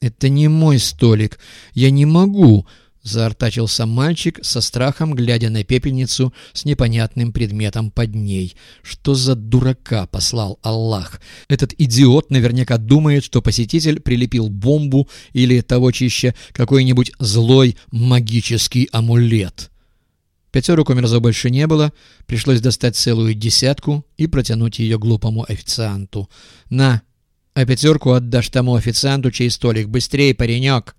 «Это не мой столик. Я не могу!» — заортачился мальчик со страхом, глядя на пепельницу с непонятным предметом под ней. «Что за дурака послал Аллах? Этот идиот наверняка думает, что посетитель прилепил бомбу или, того чище, какой-нибудь злой магический амулет». Пятерок у Мерзо больше не было, пришлось достать целую десятку и протянуть ее глупому официанту. «На, а пятерку отдашь тому официанту, чей столик. Быстрее, паренек!»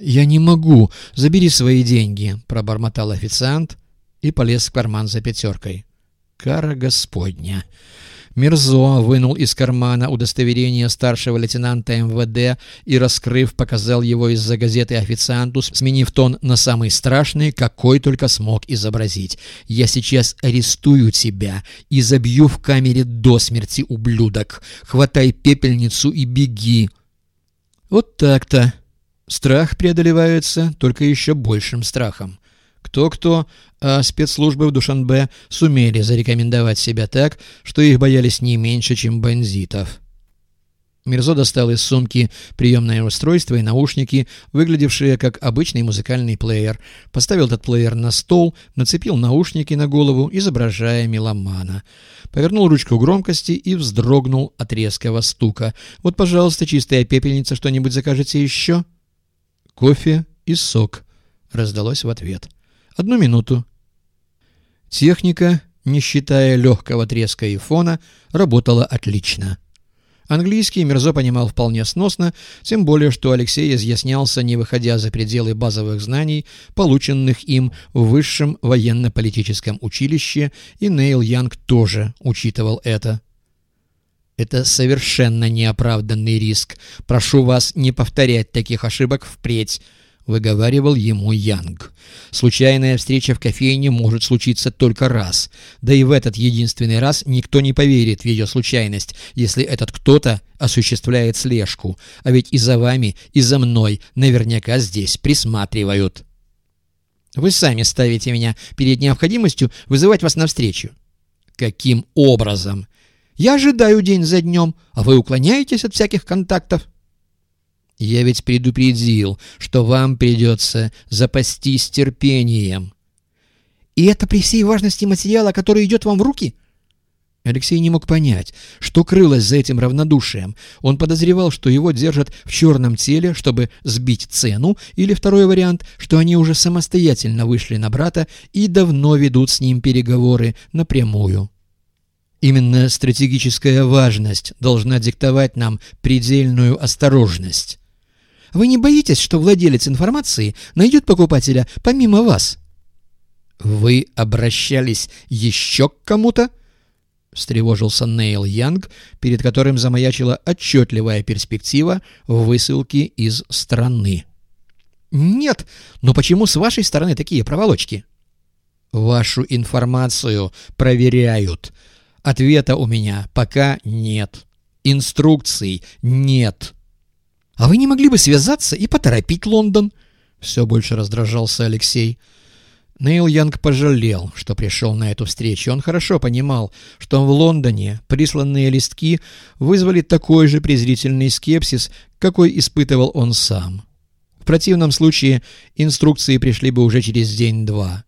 «Я не могу. Забери свои деньги», — пробормотал официант и полез в карман за пятеркой. «Кара Господня!» Мирзо вынул из кармана удостоверение старшего лейтенанта МВД и, раскрыв, показал его из-за газеты официанту, сменив тон на самый страшный, какой только смог изобразить. «Я сейчас арестую тебя и забью в камере до смерти, ублюдок! Хватай пепельницу и беги!» Вот так-то. Страх преодолевается только еще большим страхом. Кто-кто, а спецслужбы в Душанбе сумели зарекомендовать себя так, что их боялись не меньше, чем бандитов. Мирзо достал из сумки приемное устройство и наушники, выглядевшие как обычный музыкальный плеер. Поставил этот плеер на стол, нацепил наушники на голову, изображая меломана. Повернул ручку громкости и вздрогнул от резкого стука. «Вот, пожалуйста, чистая пепельница, что-нибудь закажете еще?» «Кофе и сок», — раздалось в ответ. Одну минуту. Техника, не считая легкого треска и фона, работала отлично. Английский Мирзо понимал вполне сносно, тем более, что Алексей изъяснялся, не выходя за пределы базовых знаний, полученных им в высшем военно-политическом училище, и Нейл Янг тоже учитывал это. Это совершенно неоправданный риск. Прошу вас не повторять таких ошибок впредь. — выговаривал ему Янг. «Случайная встреча в кофейне может случиться только раз. Да и в этот единственный раз никто не поверит в ее случайность, если этот кто-то осуществляет слежку. А ведь и за вами, и за мной наверняка здесь присматривают». «Вы сами ставите меня перед необходимостью вызывать вас навстречу». «Каким образом?» «Я ожидаю день за днем, а вы уклоняетесь от всяких контактов». Я ведь предупредил, что вам придется запастись терпением. И это при всей важности материала, который идет вам в руки? Алексей не мог понять, что крылось за этим равнодушием. Он подозревал, что его держат в черном теле, чтобы сбить цену, или второй вариант, что они уже самостоятельно вышли на брата и давно ведут с ним переговоры напрямую. Именно стратегическая важность должна диктовать нам предельную осторожность. Вы не боитесь, что владелец информации найдет покупателя помимо вас? Вы обращались еще к кому-то? встревожился Нейл Янг, перед которым замаячила отчетливая перспектива высылки из страны. «Нет, но почему с вашей стороны такие проволочки?» «Вашу информацию проверяют. Ответа у меня пока нет. Инструкций нет. «А вы не могли бы связаться и поторопить Лондон?» Все больше раздражался Алексей. Нейл Янг пожалел, что пришел на эту встречу. Он хорошо понимал, что в Лондоне присланные листки вызвали такой же презрительный скепсис, какой испытывал он сам. В противном случае инструкции пришли бы уже через день-два.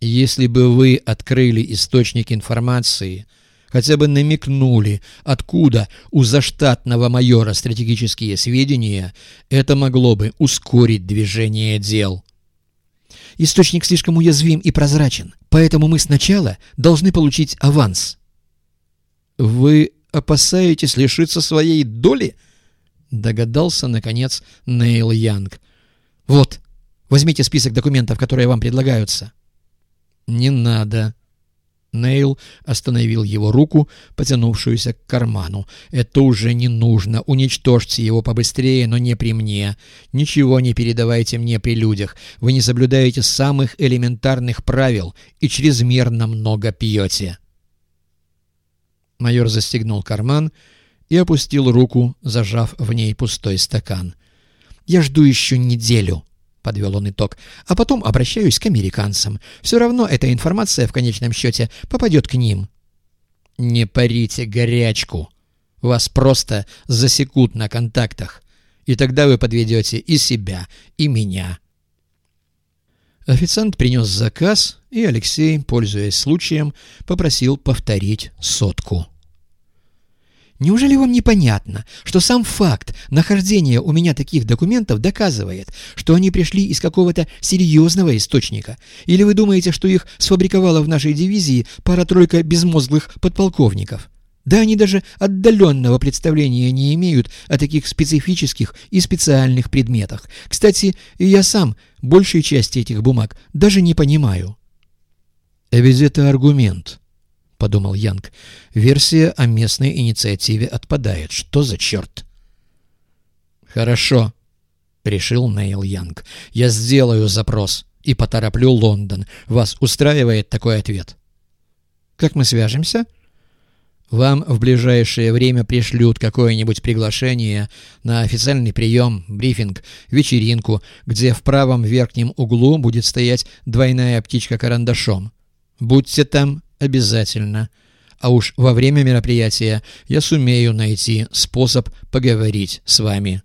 Если бы вы открыли источник информации, хотя бы намекнули, откуда у заштатного майора стратегические сведения, это могло бы ускорить движение дел. Источник слишком уязвим и прозрачен, поэтому мы сначала должны получить аванс. Вы опасаетесь лишиться своей доли? Догадался, наконец, Нейл Янг. Вот, возьмите список документов, которые вам предлагаются. Не надо, Нейл остановил его руку, потянувшуюся к карману. «Это уже не нужно. Уничтожьте его побыстрее, но не при мне. Ничего не передавайте мне при людях. Вы не соблюдаете самых элементарных правил и чрезмерно много пьете». Майор застегнул карман и опустил руку, зажав в ней пустой стакан. «Я жду еще неделю», подвел он итог, а потом обращаюсь к американцам. Все равно эта информация в конечном счете попадет к ним. Не парите горячку. Вас просто засекут на контактах, и тогда вы подведете и себя, и меня». Официант принес заказ, и Алексей, пользуясь случаем, попросил повторить сотку. Неужели вам непонятно, что сам факт нахождения у меня таких документов доказывает, что они пришли из какого-то серьезного источника? Или вы думаете, что их сфабриковала в нашей дивизии пара-тройка безмозглых подполковников? Да они даже отдаленного представления не имеют о таких специфических и специальных предметах. Кстати, я сам большей части этих бумаг даже не понимаю. А ведь это аргумент, — подумал Янг. Версия о местной инициативе отпадает. Что за черт? Хорошо, — решил Нейл Янг. Я сделаю запрос и потороплю Лондон. Вас устраивает такой ответ? Как мы свяжемся? — вам в ближайшее время пришлют какое-нибудь приглашение на официальный прием, брифинг, вечеринку, где в правом верхнем углу будет стоять двойная птичка карандашом. Будьте там обязательно. А уж во время мероприятия я сумею найти способ поговорить с вами.